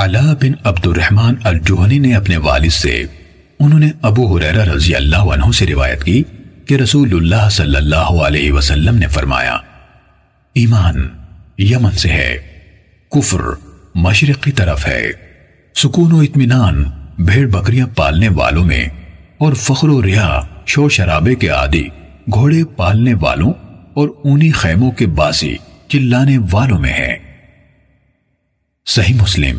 علا بن عبد الرحمن الجوہنی نے اپنے والد سے، انہوں نے ابو حریرہ رضی اللہ عنہ سے روایت کی کہ رسول اللہ صلی اللہ علیہ وسلم نے فرمایا، ایمان یمن سے ہے، کفر مشرق کی طرف ہے، سکون و اطمینان، بھیڑ بکریاں پالنے والوں میں، اور فخر و ریا شو شرابے کے عادی، گھوڑے پالنے والوں اور اونی خیموں کے باسی، چلانے والوں میں ہے۔ صحیح مسلم۔